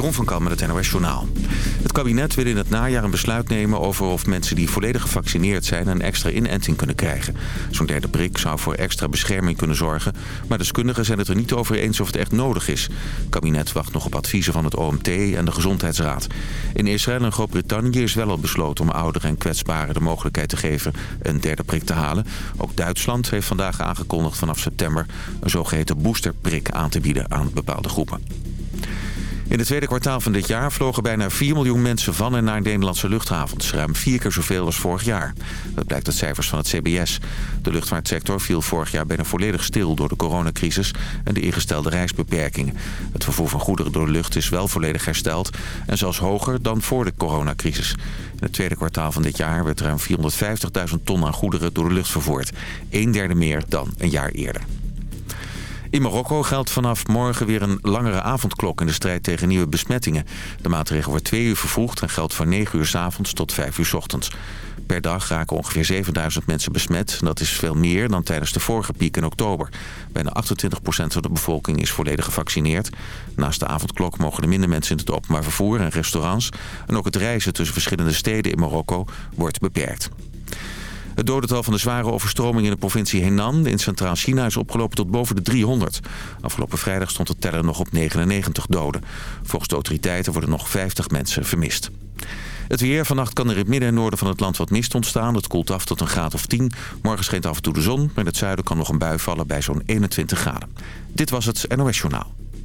Jeroen van Kam met het NOS Journaal. Het kabinet wil in het najaar een besluit nemen over of mensen die volledig gevaccineerd zijn een extra inenting kunnen krijgen. Zo'n derde prik zou voor extra bescherming kunnen zorgen, maar deskundigen zijn het er niet over eens of het echt nodig is. Het kabinet wacht nog op adviezen van het OMT en de Gezondheidsraad. In Israël en Groot-Brittannië is wel al besloten om ouderen en kwetsbaren de mogelijkheid te geven een derde prik te halen. Ook Duitsland heeft vandaag aangekondigd vanaf september een zogeheten boosterprik aan te bieden aan bepaalde groepen. In het tweede kwartaal van dit jaar vlogen bijna 4 miljoen mensen van en naar Nederlandse luchthavens. Ruim vier keer zoveel als vorig jaar. Dat blijkt uit cijfers van het CBS. De luchtvaartsector viel vorig jaar bijna volledig stil door de coronacrisis en de ingestelde reisbeperkingen. Het vervoer van goederen door de lucht is wel volledig hersteld en zelfs hoger dan voor de coronacrisis. In het tweede kwartaal van dit jaar werd ruim 450.000 ton aan goederen door de lucht vervoerd. Een derde meer dan een jaar eerder. In Marokko geldt vanaf morgen weer een langere avondklok in de strijd tegen nieuwe besmettingen. De maatregel wordt twee uur vervroegd en geldt van 9 uur s avonds tot 5 uur s ochtends. Per dag raken ongeveer 7000 mensen besmet. Dat is veel meer dan tijdens de vorige piek in oktober. Bijna 28% van de bevolking is volledig gevaccineerd. Naast de avondklok mogen er minder mensen in het openbaar vervoer en restaurants. En ook het reizen tussen verschillende steden in Marokko wordt beperkt. Het dodental van de zware overstroming in de provincie Henan in Centraal China is opgelopen tot boven de 300. Afgelopen vrijdag stond de teller nog op 99 doden. Volgens de autoriteiten worden nog 50 mensen vermist. Het weer. Vannacht kan er in het midden en noorden van het land wat mist ontstaan. Het koelt af tot een graad of 10. Morgen schijnt af en toe de zon. Maar in het zuiden kan nog een bui vallen bij zo'n 21 graden. Dit was het NOS Journaal.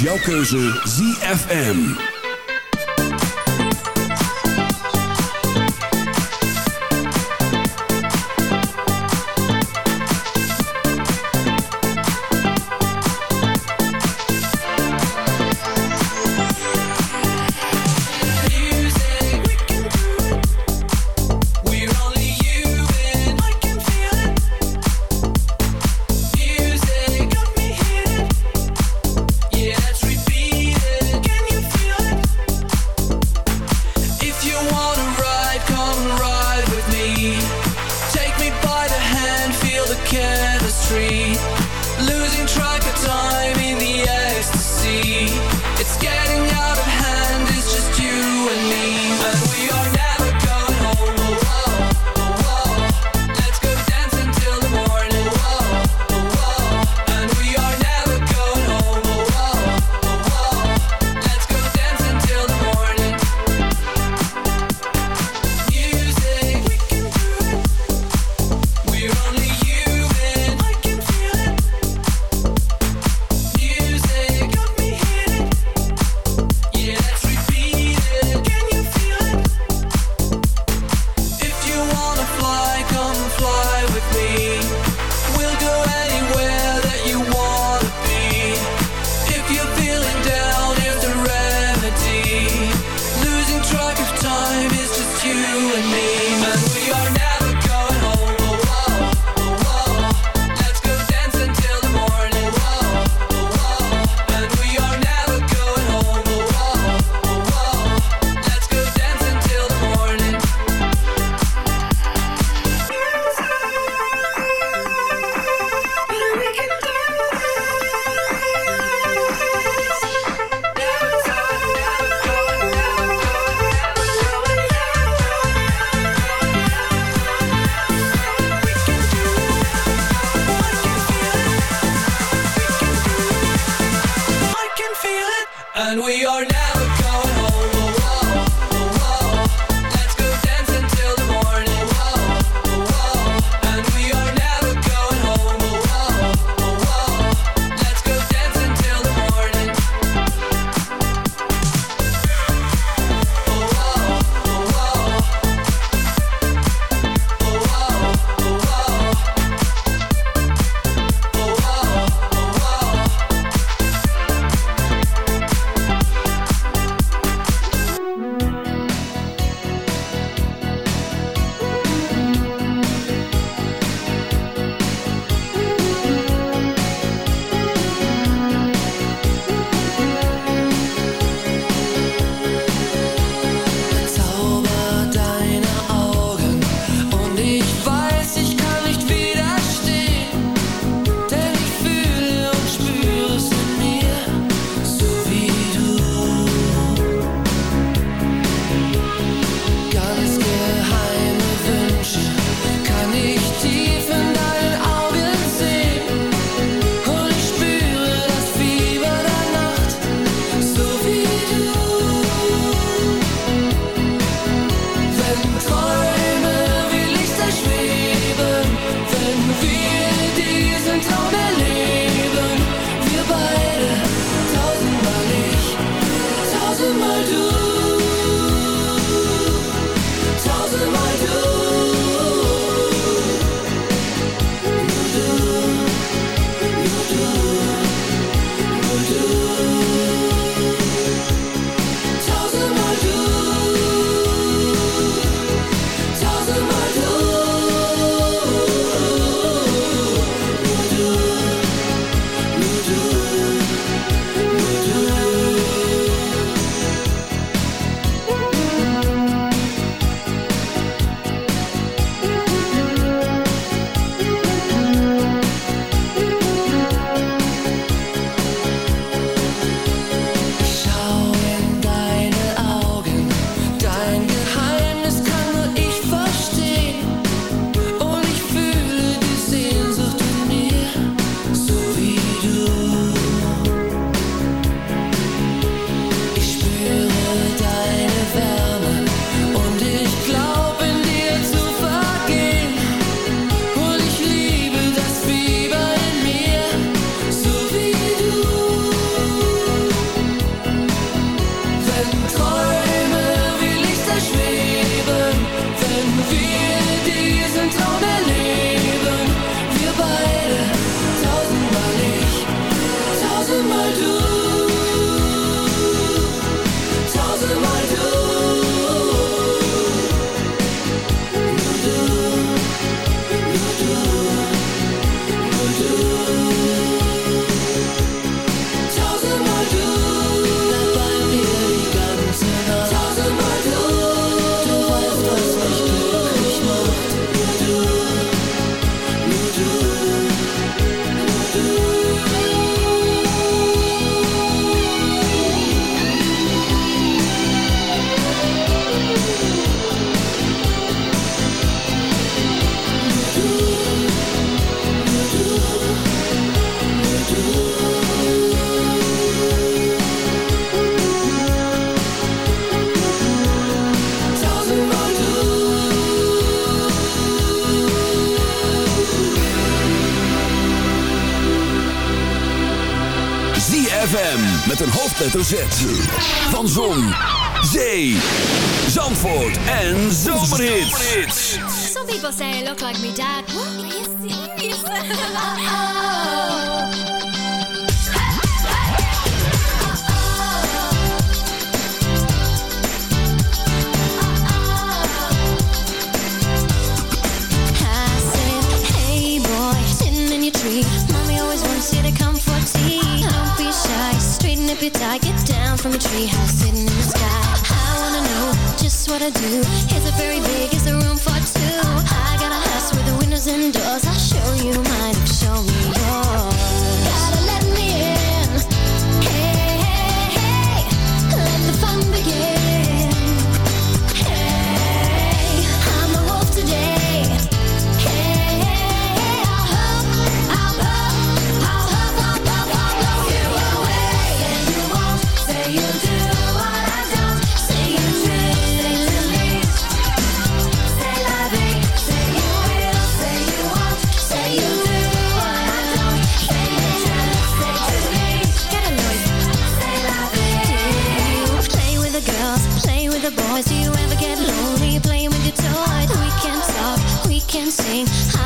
Jouw keuze ZFM. hoofdletter van Zon, Zee, Zandvoort en Zomerhits. Some people say I look like me dad. very big? Room for two? I got a house with windows and doors. I'll show you mine. Show me yours. sing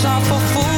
shot for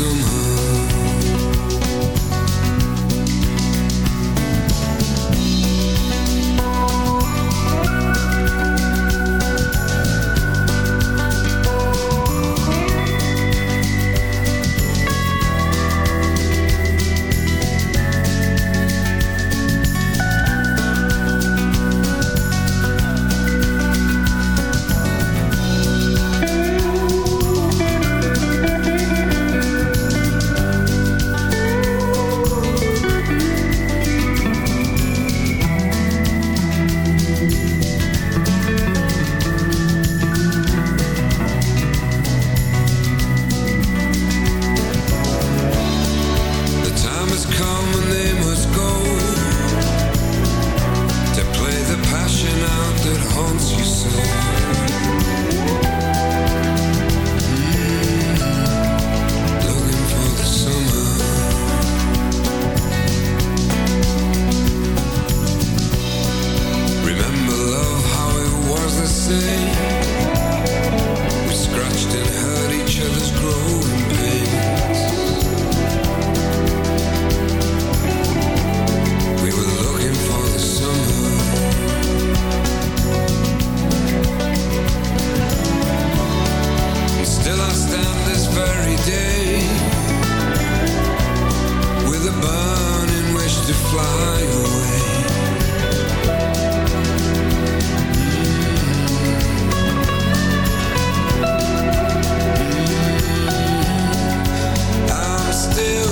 somehow do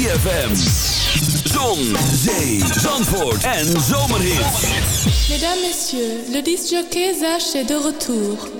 ZFM. Zon, zee, zandvoort en zomerhit. Mesdames, messieurs, le disjockey Zach est de retour.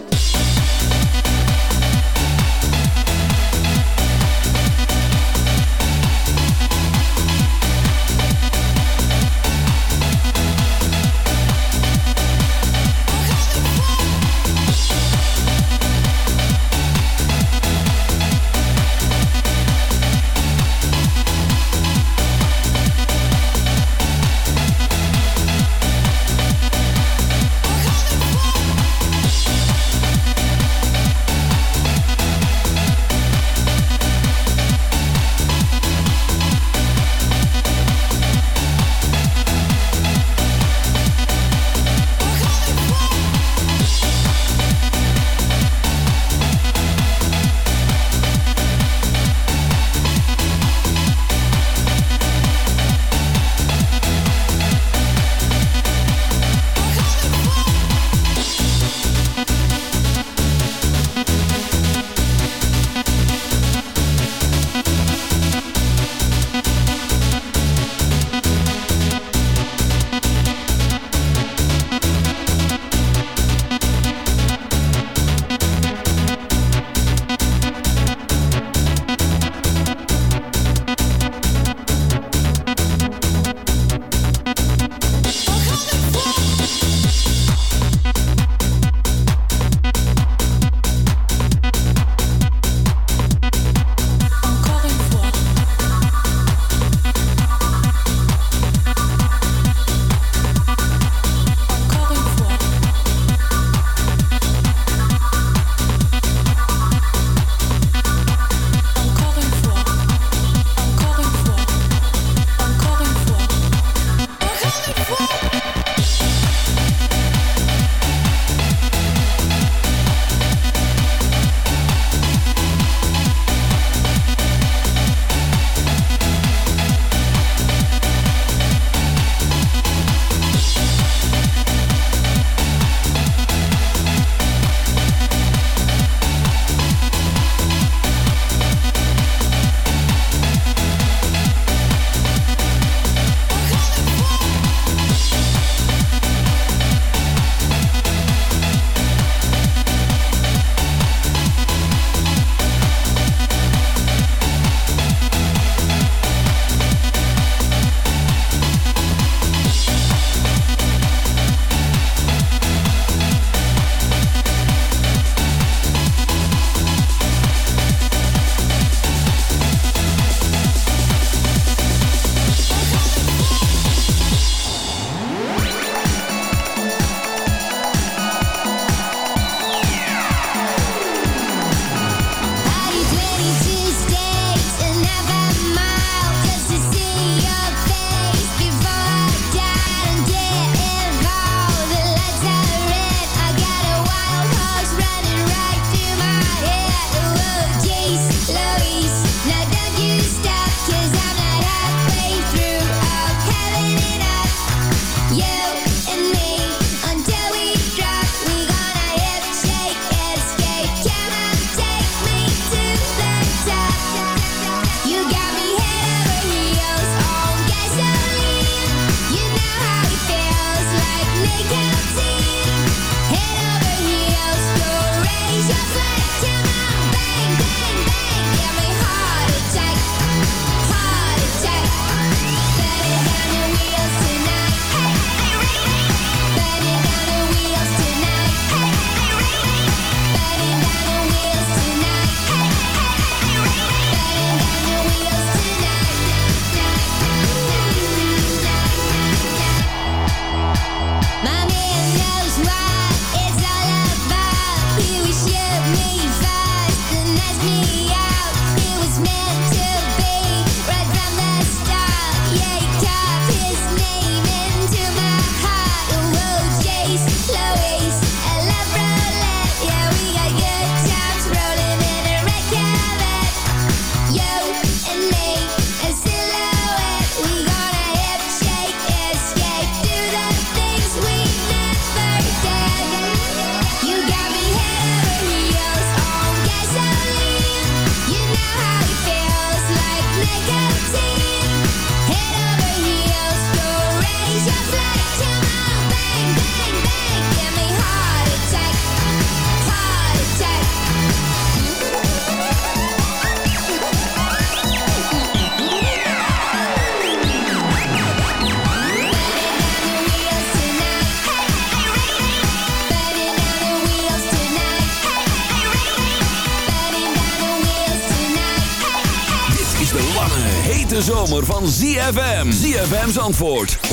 Van ZFM. ZFM's antwoord, 106.9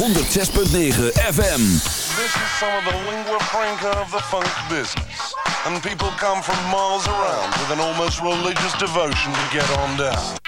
FM. This is some of the lingua franca of the funk business. And people come from miles around with an almost religious devotion to get on down.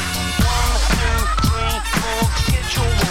Push,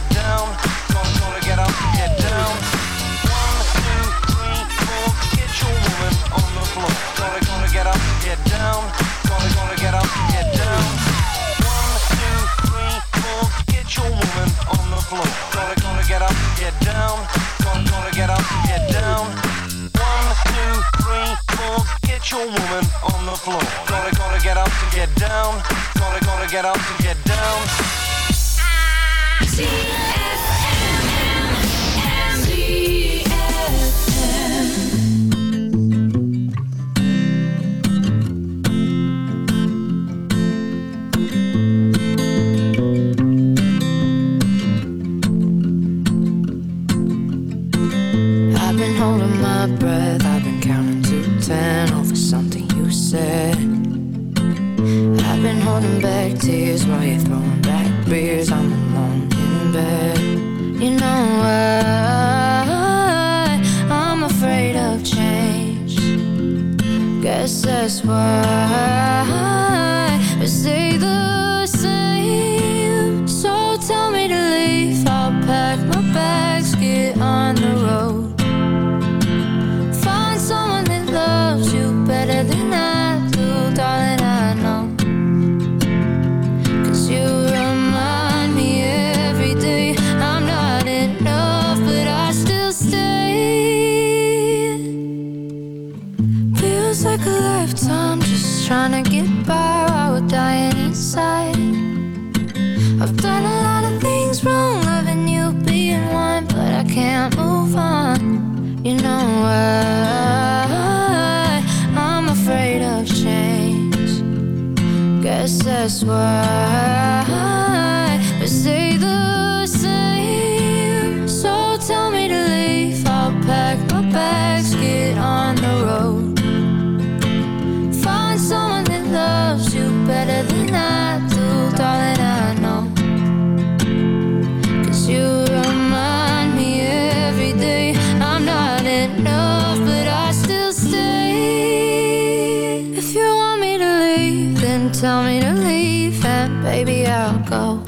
for that. Your woman on the floor. Gotta, gotta get up get down. Gotta get up, get down. One, two, three, four. Get your woman on the floor. Gotta, gotta get up get down. Gotta get up and get down. I've been holding my breath, I've been counting to ten over something you said. I've been holding back tears while you're throwing back beers. Guess that's Baby, I'll go.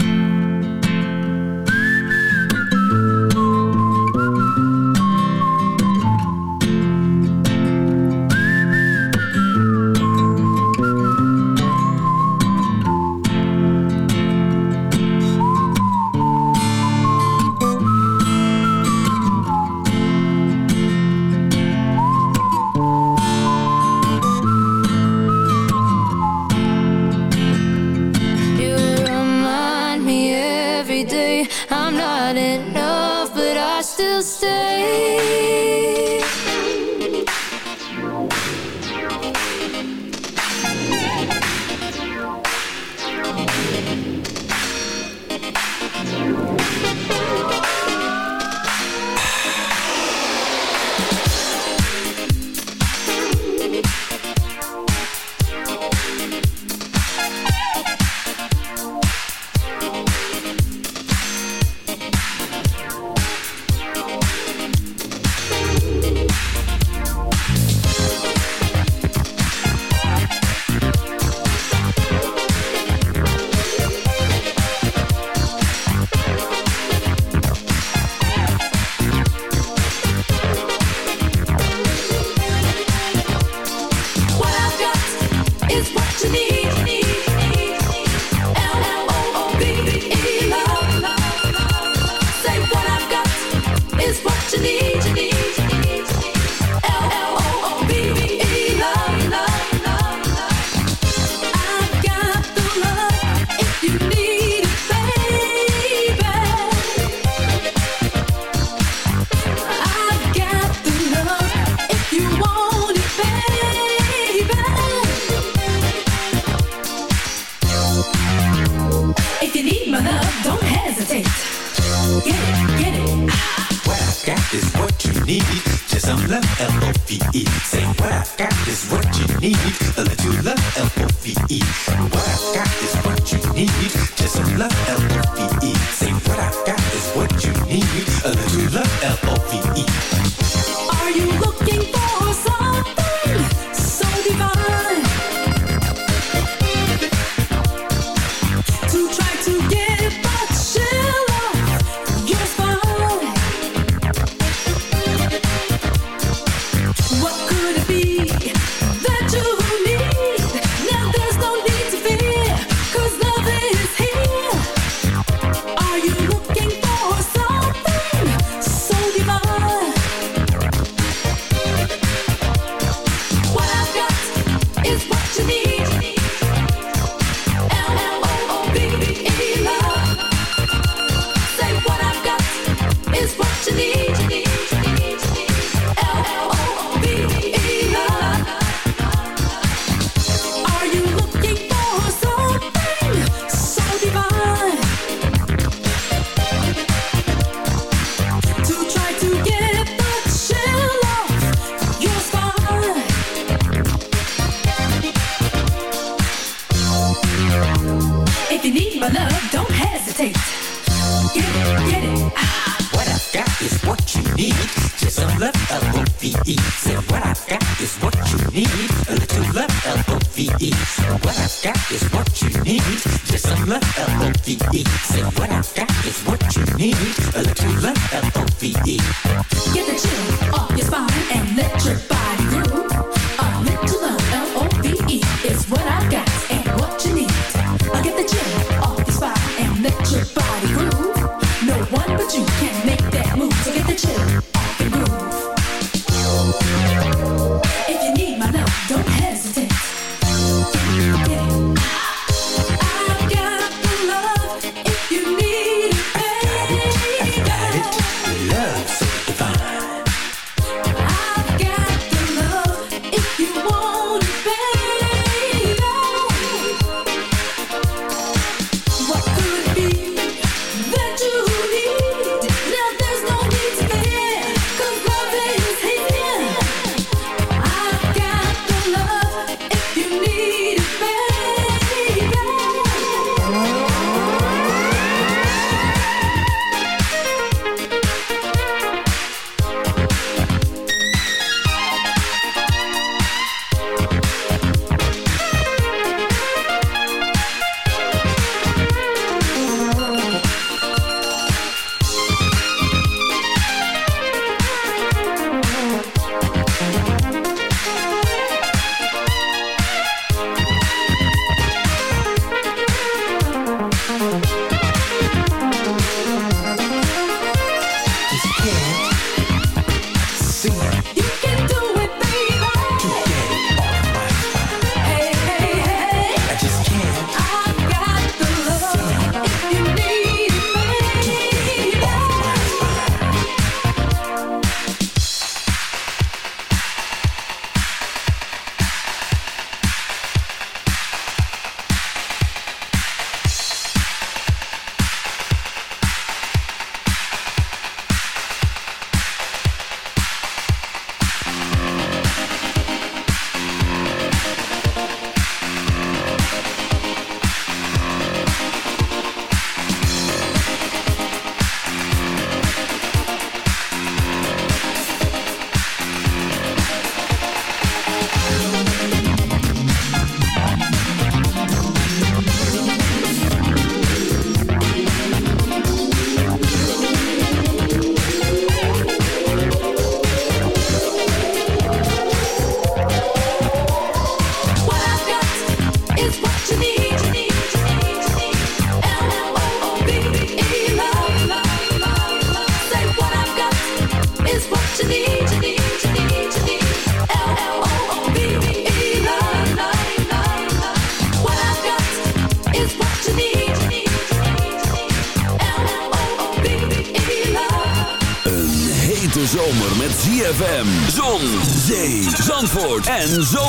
need. just some love, L-O-V-E. Said what I've got is what you need. A little love, L-O-V-E. Said what I've got is what you need. Just some love, L-O-V-E. Said what I've got is what you need. A little love, L-O-V-E. Get the chill off your spine and let your body groove.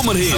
zomerhit.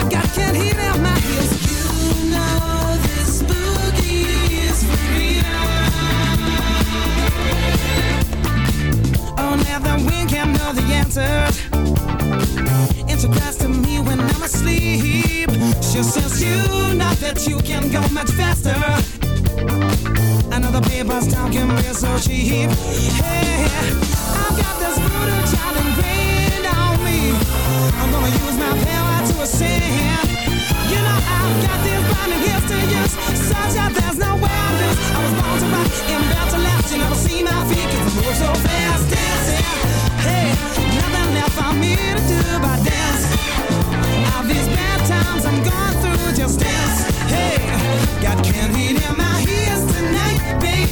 She says you know that you can go much faster. Another paper's talking me so cheap. Hey, I've got this voodoo child ingrained on me. I'm gonna use my power to ascend. You know I've got these blinding gifts to use, such that there's no way I. I was born to rock and built to last. You never see my feet 'cause I move so fast, dancing. Hey, nothing left for me to do but dance. All these bad times I'm going through, just dance. Hey, got candy in my ears tonight, baby.